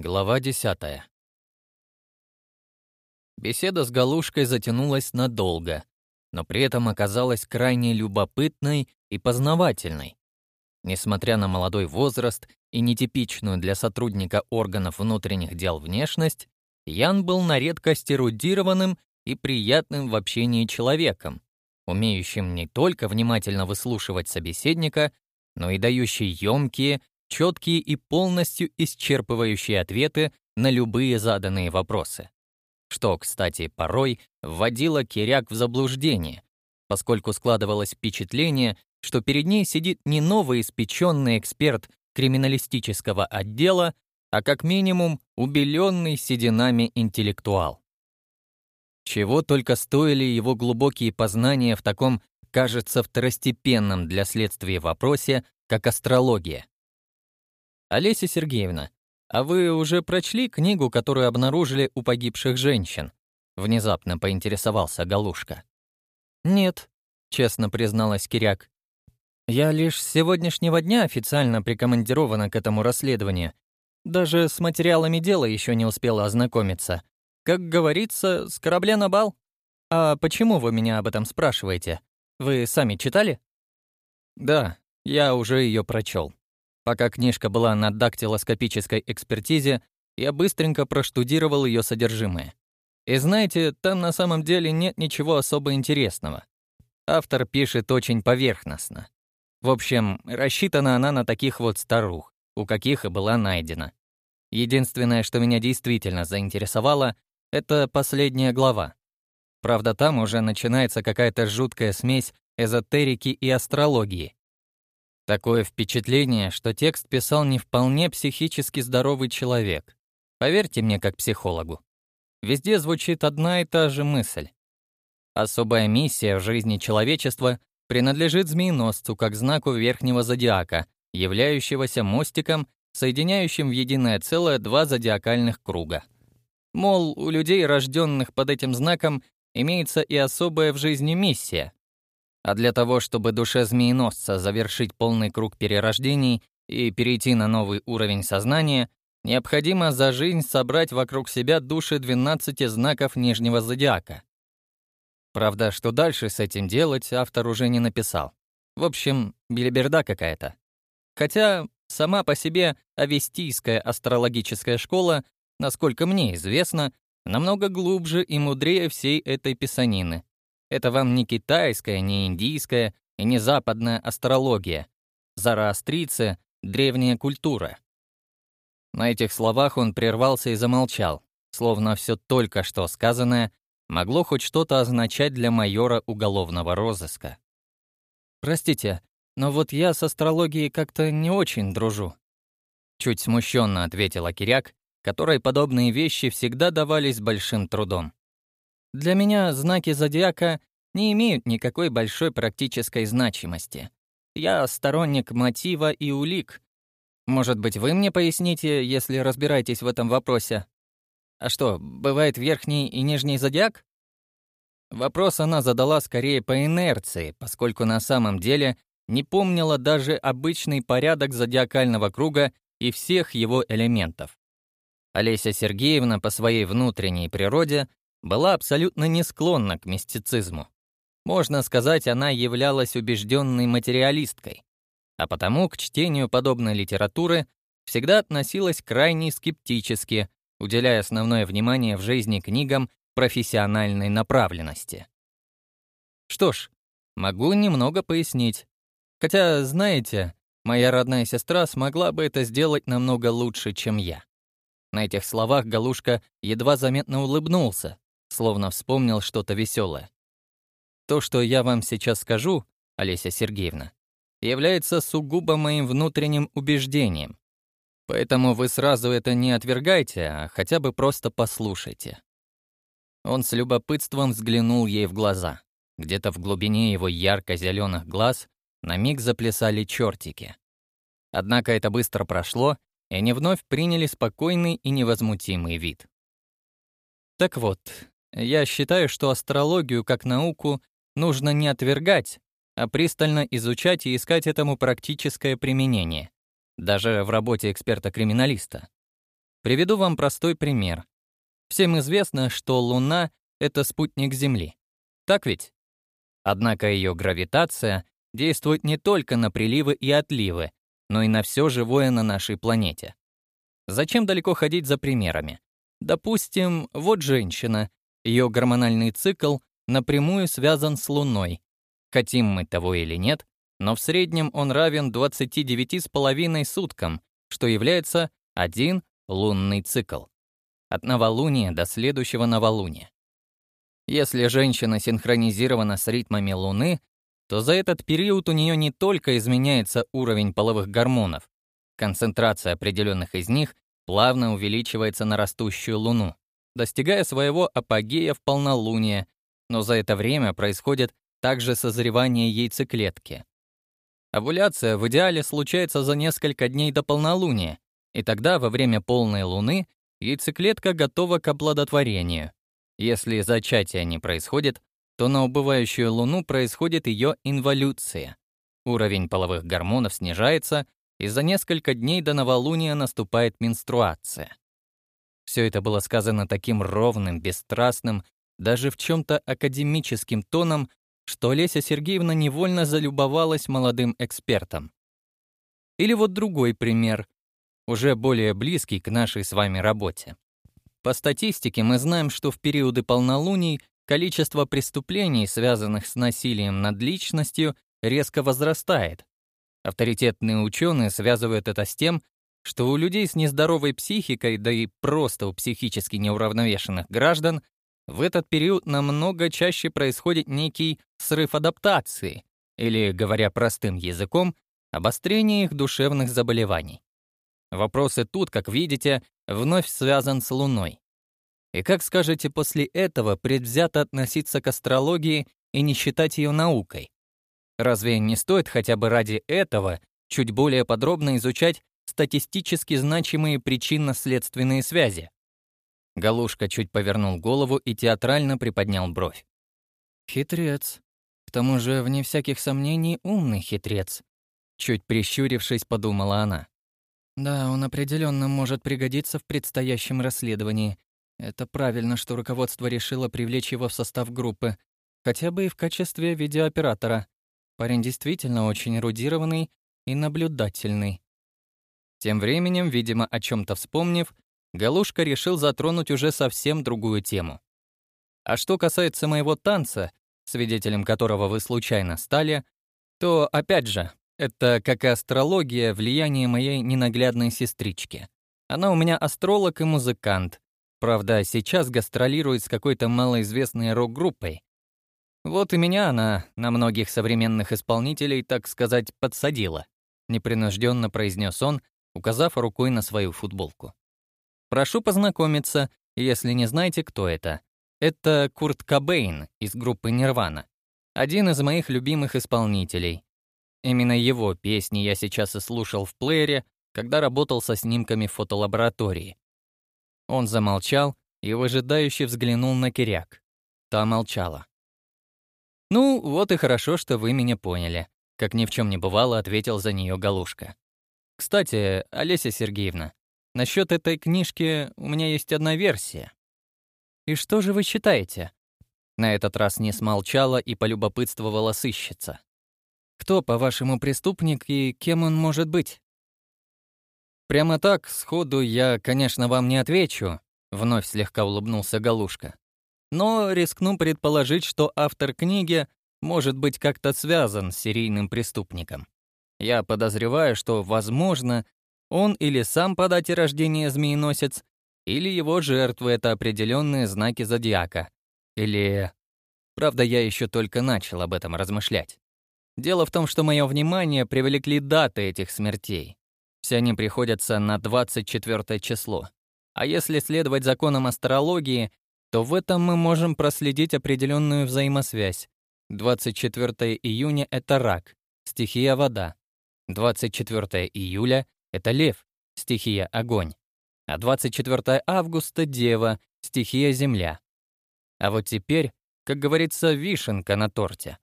Глава десятая. Беседа с Галушкой затянулась надолго, но при этом оказалась крайне любопытной и познавательной. Несмотря на молодой возраст и нетипичную для сотрудника органов внутренних дел внешность, Ян был на редкость эрудированным и приятным в общении человеком, умеющим не только внимательно выслушивать собеседника, но и дающий емкие четкие и полностью исчерпывающие ответы на любые заданные вопросы. Что, кстати, порой вводило Киряк в заблуждение, поскольку складывалось впечатление, что перед ней сидит не новый испеченный эксперт криминалистического отдела, а как минимум убеленный сединами интеллектуал. Чего только стоили его глубокие познания в таком, кажется, второстепенном для следствия вопросе, как астрология. Олеся Сергеевна, а вы уже прочли книгу, которую обнаружили у погибших женщин? Внезапно поинтересовался Галушка. Нет, честно призналась Киряк. Я лишь с сегодняшнего дня официально прикомандирована к этому расследованию. Даже с материалами дела еще не успела ознакомиться. Как говорится, с корабля на бал. А почему вы меня об этом спрашиваете? Вы сами читали? Да, я уже ее прочел. Пока книжка была на дактилоскопической экспертизе, я быстренько проштудировал ее содержимое. И знаете, там на самом деле нет ничего особо интересного. Автор пишет очень поверхностно. В общем, рассчитана она на таких вот старух, у каких и была найдена. Единственное, что меня действительно заинтересовало, это последняя глава. Правда, там уже начинается какая-то жуткая смесь эзотерики и астрологии, Такое впечатление, что текст писал не вполне психически здоровый человек. Поверьте мне, как психологу. Везде звучит одна и та же мысль. Особая миссия в жизни человечества принадлежит змееносцу как знаку верхнего зодиака, являющегося мостиком, соединяющим в единое целое два зодиакальных круга. Мол, у людей, рожденных под этим знаком, имеется и особая в жизни миссия, а для того, чтобы душе змееносца завершить полный круг перерождений и перейти на новый уровень сознания, необходимо за жизнь собрать вокруг себя души 12 знаков Нижнего Зодиака. Правда, что дальше с этим делать, автор уже не написал. В общем, белиберда какая-то. Хотя сама по себе авестийская астрологическая школа, насколько мне известно, намного глубже и мудрее всей этой писанины. Это вам не китайская, не индийская и не западная астрология. Зороастрийцы — древняя культура. На этих словах он прервался и замолчал, словно все только что сказанное могло хоть что-то означать для майора уголовного розыска. «Простите, но вот я с астрологией как-то не очень дружу», — чуть смущенно ответила Киряк, которой подобные вещи всегда давались большим трудом. Для меня знаки зодиака не имеют никакой большой практической значимости. Я сторонник мотива и улик. Может быть, вы мне поясните, если разбираетесь в этом вопросе? А что, бывает верхний и нижний зодиак? Вопрос она задала скорее по инерции, поскольку на самом деле не помнила даже обычный порядок зодиакального круга и всех его элементов. Олеся Сергеевна по своей внутренней природе была абсолютно не склонна к мистицизму. Можно сказать, она являлась убежденной материалисткой, а потому к чтению подобной литературы всегда относилась крайне скептически, уделяя основное внимание в жизни книгам профессиональной направленности. Что ж, могу немного пояснить. Хотя, знаете, моя родная сестра смогла бы это сделать намного лучше, чем я. На этих словах Галушка едва заметно улыбнулся, словно вспомнил что-то веселое. То, что я вам сейчас скажу, Олеся Сергеевна, является сугубо моим внутренним убеждением. Поэтому вы сразу это не отвергайте, а хотя бы просто послушайте. Он с любопытством взглянул ей в глаза. Где-то в глубине его ярко зеленых глаз на миг заплясали чертики. Однако это быстро прошло, и они вновь приняли спокойный и невозмутимый вид. Так вот, я считаю, что астрологию как науку нужно не отвергать, а пристально изучать и искать этому практическое применение, даже в работе эксперта-криминалиста. Приведу вам простой пример. Всем известно, что Луна — это спутник Земли. Так ведь? Однако ее гравитация действует не только на приливы и отливы, но и на все живое на нашей планете. Зачем далеко ходить за примерами? Допустим, вот женщина, ее гормональный цикл напрямую связан с Луной. Хотим мы того или нет, но в среднем он равен 29,5 суткам, что является один лунный цикл. От новолуния до следующего новолуния. Если женщина синхронизирована с ритмами Луны, то за этот период у нее не только изменяется уровень половых гормонов, концентрация определенных из них плавно увеличивается на растущую Луну достигая своего апогея в полнолуние, но за это время происходит также созревание яйцеклетки. Овуляция в идеале случается за несколько дней до полнолуния, и тогда во время полной луны яйцеклетка готова к оплодотворению. Если зачатие не происходит, то на убывающую луну происходит ее инволюция. Уровень половых гормонов снижается, и за несколько дней до новолуния наступает менструация. Все это было сказано таким ровным, бесстрастным, даже в чем-то академическим тоном, что Леся Сергеевна невольно залюбовалась молодым экспертом. Или вот другой пример, уже более близкий к нашей с вами работе. По статистике мы знаем, что в периоды полнолуний количество преступлений, связанных с насилием над личностью, резко возрастает. Авторитетные ученые связывают это с тем, что у людей с нездоровой психикой, да и просто у психически неуравновешенных граждан, в этот период намного чаще происходит некий срыв адаптации, или, говоря простым языком, обострение их душевных заболеваний. Вопросы тут, как видите, вновь связан с Луной. И как скажете после этого предвзято относиться к астрологии и не считать ее наукой? Разве не стоит хотя бы ради этого чуть более подробно изучать статистически значимые причинно-следственные связи. Галушка чуть повернул голову и театрально приподнял бровь. «Хитрец. К тому же, вне всяких сомнений, умный хитрец», чуть прищурившись, подумала она. Да, он определенно может пригодиться в предстоящем расследовании. Это правильно, что руководство решило привлечь его в состав группы, хотя бы и в качестве видеооператора. Парень действительно очень эрудированный и наблюдательный. Тем временем, видимо, о чем-то вспомнив, Галушка решил затронуть уже совсем другую тему. А что касается моего танца, свидетелем которого вы случайно стали, то, опять же, это, как и астрология, влияние моей ненаглядной сестрички. Она у меня астролог и музыкант. Правда, сейчас гастролирует с какой-то малоизвестной рок-группой. Вот и меня она на многих современных исполнителей, так сказать, подсадила. Непринужденно произнес он, указав рукой на свою футболку. «Прошу познакомиться, если не знаете, кто это. Это Курт Кобейн из группы «Нирвана». Один из моих любимых исполнителей. Именно его песни я сейчас и слушал в плеере, когда работал со снимками в фотолаборатории. Он замолчал и выжидающе взглянул на Киряк. Та молчала. «Ну, вот и хорошо, что вы меня поняли», — как ни в чем не бывало, ответил за нее Галушка. Кстати, Олеся Сергеевна, насчет этой книжки у меня есть одна версия. И что же вы считаете? На этот раз не смолчала и полюбопытствовала сыщица. Кто, по-вашему, преступник и кем он может быть? Прямо так, сходу, я, конечно, вам не отвечу, вновь слегка улыбнулся Галушка. Но рискну предположить, что автор книги может быть как-то связан с серийным преступником. Я подозреваю, что, возможно, он или сам по дате рождения змееносец, или его жертвы — это определенные знаки зодиака. Или... Правда, я еще только начал об этом размышлять. Дело в том, что мое внимание привлекли даты этих смертей. Все они приходятся на 24 число. А если следовать законам астрологии, то в этом мы можем проследить определенную взаимосвязь. 24 июня — это рак, стихия — вода, 24 июля — это лев, стихия огонь, а 24 августа — дева, стихия земля. А вот теперь, как говорится, вишенка на торте.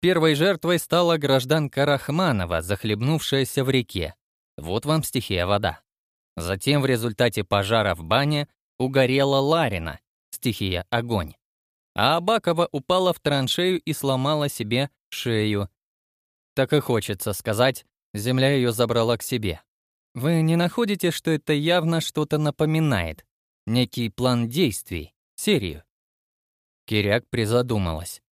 Первой жертвой стала гражданка Рахманова, захлебнувшаяся в реке. Вот вам стихия вода. Затем в результате пожара в бане угорела Ларина, стихия огонь. А Абакова упала в траншею и сломала себе шею, так и хочется сказать, земля ее забрала к себе. Вы не находите, что это явно что-то напоминает? Некий план действий, серию? Киряк призадумалась.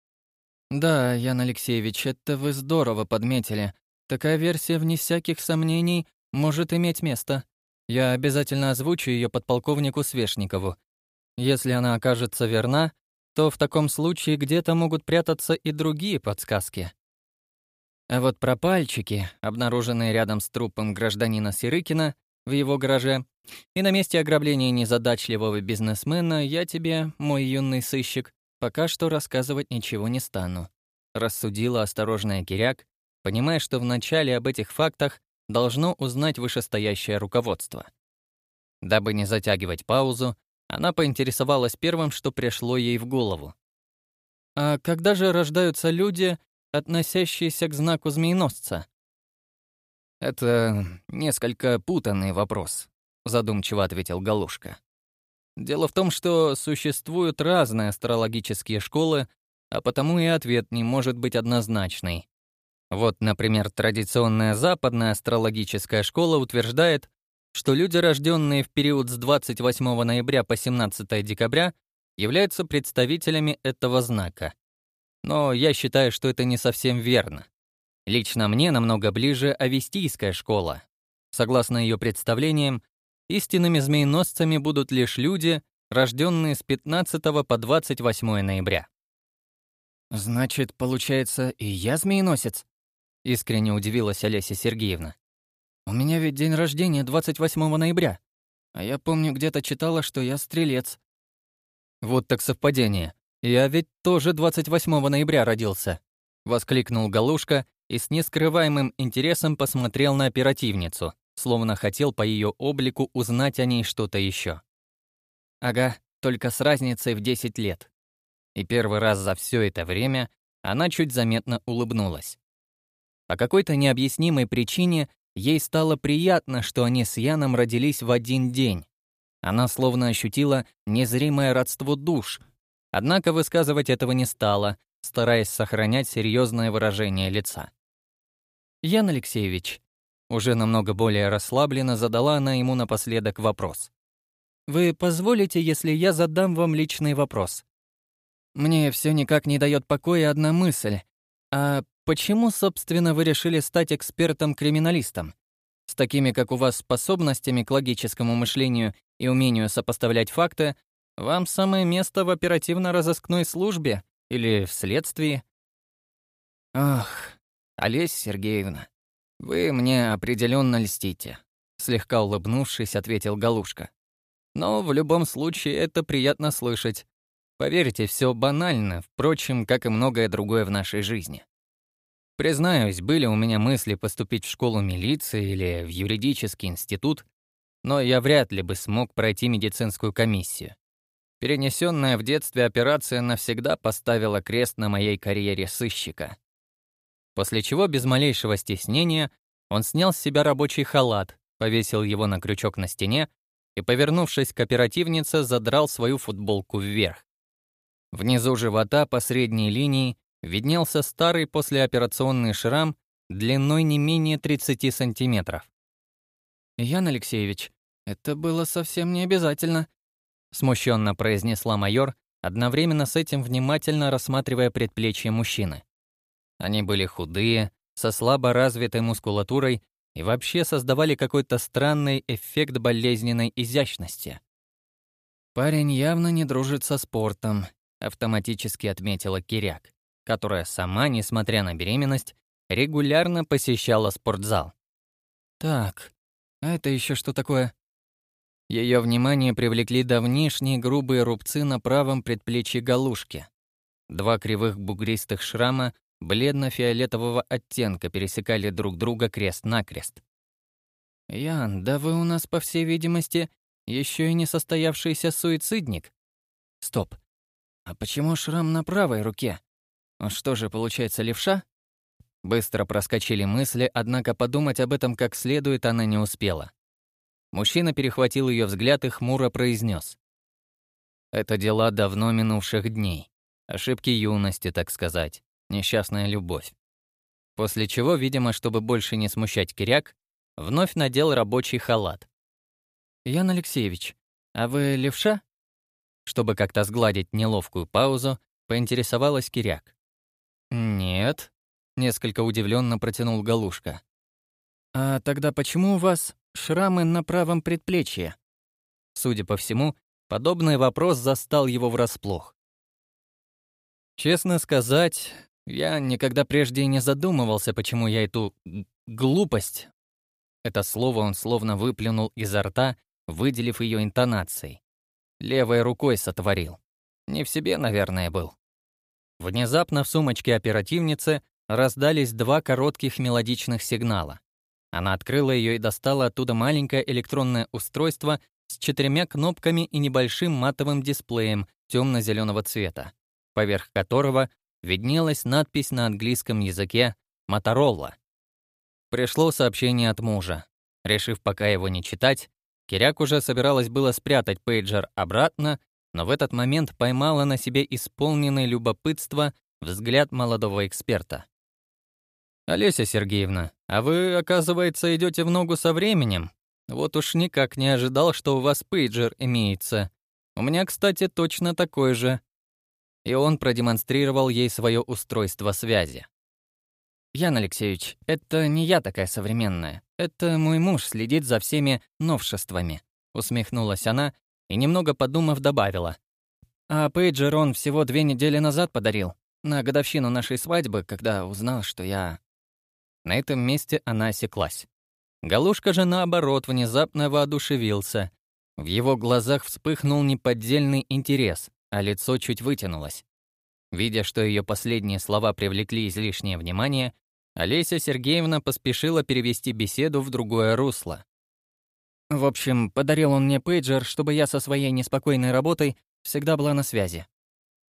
«Да, Ян Алексеевич, это вы здорово подметили. Такая версия, вне всяких сомнений, может иметь место. Я обязательно озвучу ее подполковнику Свешникову. Если она окажется верна, то в таком случае где-то могут прятаться и другие подсказки. А вот про пальчики, обнаруженные рядом с трупом гражданина Сирыкина в его гараже, и на месте ограбления незадачливого бизнесмена я тебе, мой юный сыщик, пока что рассказывать ничего не стану. Рассудила осторожная Киряк, понимая, что вначале об этих фактах должно узнать вышестоящее руководство. Дабы не затягивать паузу, она поинтересовалась первым, что пришло ей в голову. «А когда же рождаются люди, относящийся к знаку змееносца? «Это несколько путанный вопрос», — задумчиво ответил Галушка. «Дело в том, что существуют разные астрологические школы, а потому и ответ не может быть однозначный. Вот, например, традиционная западная астрологическая школа утверждает, что люди, рожденные в период с 28 ноября по 17 декабря, являются представителями этого знака но я считаю, что это не совсем верно. Лично мне намного ближе авестийская школа. Согласно ее представлениям, истинными змееносцами будут лишь люди, рожденные с 15 по 28 ноября. «Значит, получается, и я змееносец?» — искренне удивилась Олеся Сергеевна. «У меня ведь день рождения 28 ноября, а я помню, где-то читала, что я стрелец». «Вот так совпадение. «Я ведь тоже 28 ноября родился», — воскликнул Галушка и с нескрываемым интересом посмотрел на оперативницу, словно хотел по ее облику узнать о ней что-то еще. «Ага, только с разницей в 10 лет». И первый раз за все это время она чуть заметно улыбнулась. По какой-то необъяснимой причине ей стало приятно, что они с Яном родились в один день. Она словно ощутила незримое родство душ — Однако высказывать этого не стала, стараясь сохранять серьезное выражение лица. «Ян Алексеевич», — уже намного более расслабленно задала она ему напоследок вопрос. «Вы позволите, если я задам вам личный вопрос?» «Мне все никак не дает покоя одна мысль. А почему, собственно, вы решили стать экспертом-криминалистом? С такими, как у вас, способностями к логическому мышлению и умению сопоставлять факты, вам самое место в оперативно-розыскной службе или в следствии. Ах, Олеся Сергеевна, вы мне определенно льстите, слегка улыбнувшись, ответил Галушка. Но в любом случае это приятно слышать. Поверьте, все банально, впрочем, как и многое другое в нашей жизни. Признаюсь, были у меня мысли поступить в школу милиции или в юридический институт, но я вряд ли бы смог пройти медицинскую комиссию. Перенесенная в детстве операция навсегда поставила крест на моей карьере сыщика. После чего без малейшего стеснения он снял с себя рабочий халат, повесил его на крючок на стене и, повернувшись к оперативнице, задрал свою футболку вверх. Внизу живота по средней линии виднелся старый послеоперационный шрам длиной не менее 30 сантиметров. «Ян Алексеевич, это было совсем не обязательно», смущенно произнесла майор, одновременно с этим внимательно рассматривая предплечье мужчины. Они были худые, со слабо развитой мускулатурой и вообще создавали какой-то странный эффект болезненной изящности. «Парень явно не дружит со спортом», — автоматически отметила Киряк, которая сама, несмотря на беременность, регулярно посещала спортзал. «Так, а это еще что такое?» Ее внимание привлекли давнишние грубые рубцы на правом предплечье галушки. Два кривых бугристых шрама бледно-фиолетового оттенка пересекали друг друга крест-накрест. «Ян, да вы у нас, по всей видимости, еще и не состоявшийся суицидник. Стоп. А почему шрам на правой руке? Что же, получается, левша?» Быстро проскочили мысли, однако подумать об этом как следует она не успела. Мужчина перехватил ее взгляд и хмуро произнес. «Это дела давно минувших дней. Ошибки юности, так сказать. Несчастная любовь». После чего, видимо, чтобы больше не смущать Киряк, вновь надел рабочий халат. «Ян Алексеевич, а вы левша?» Чтобы как-то сгладить неловкую паузу, поинтересовалась Киряк. «Нет», — несколько удивленно протянул Галушка. «А тогда почему у вас...» шрамы на правом предплечье?» Судя по всему, подобный вопрос застал его врасплох. Честно сказать, я никогда прежде не задумывался, почему я эту глупость... Это слово он словно выплюнул изо рта, выделив ее интонацией. Левой рукой сотворил. Не в себе, наверное, был. Внезапно в сумочке оперативницы раздались два коротких мелодичных сигнала. Она открыла ее и достала оттуда маленькое электронное устройство с четырьмя кнопками и небольшим матовым дисплеем темно-зеленого цвета, поверх которого виднелась надпись на английском языке «Моторола». Пришло сообщение от мужа. Решив пока его не читать, Киряк уже собиралась было спрятать пейджер обратно, но в этот момент поймала на себе исполненное любопытство взгляд молодого эксперта. «Олеся Сергеевна, а вы, оказывается, идете в ногу со временем? Вот уж никак не ожидал, что у вас пейджер имеется. У меня, кстати, точно такой же». И он продемонстрировал ей свое устройство связи. «Ян Алексеевич, это не я такая современная. Это мой муж следит за всеми новшествами», — усмехнулась она и, немного подумав, добавила. «А пейджер он всего две недели назад подарил, на годовщину нашей свадьбы, когда узнал, что я на этом месте она осеклась. Галушка же, наоборот, внезапно воодушевился. В его глазах вспыхнул неподдельный интерес, а лицо чуть вытянулось. Видя, что ее последние слова привлекли излишнее внимание, Олеся Сергеевна поспешила перевести беседу в другое русло. В общем, подарил он мне пейджер, чтобы я со своей неспокойной работой всегда была на связи.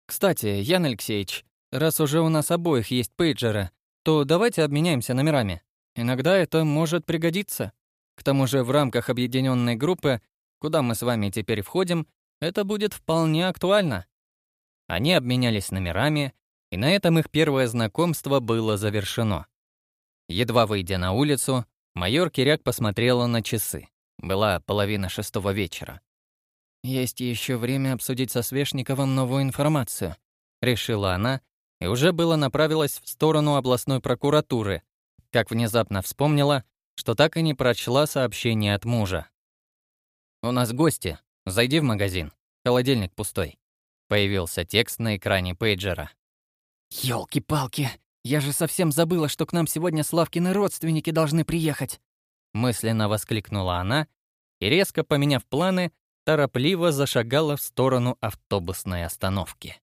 Кстати, Ян Алексеевич, раз уже у нас обоих есть пейджеры, то давайте обменяемся номерами. Иногда это может пригодиться. К тому же в рамках объединенной группы, куда мы с вами теперь входим, это будет вполне актуально». Они обменялись номерами, и на этом их первое знакомство было завершено. Едва выйдя на улицу, майор Киряк посмотрела на часы. Была половина шестого вечера. «Есть еще время обсудить со Свешниковым новую информацию», — решила она, и уже было направилась в сторону областной прокуратуры, как внезапно вспомнила, что так и не прочла сообщение от мужа. «У нас гости. Зайди в магазин. Холодильник пустой». Появился текст на экране пейджера. «Ёлки-палки, я же совсем забыла, что к нам сегодня Славкины родственники должны приехать!» Мысленно воскликнула она и, резко поменяв планы, торопливо зашагала в сторону автобусной остановки.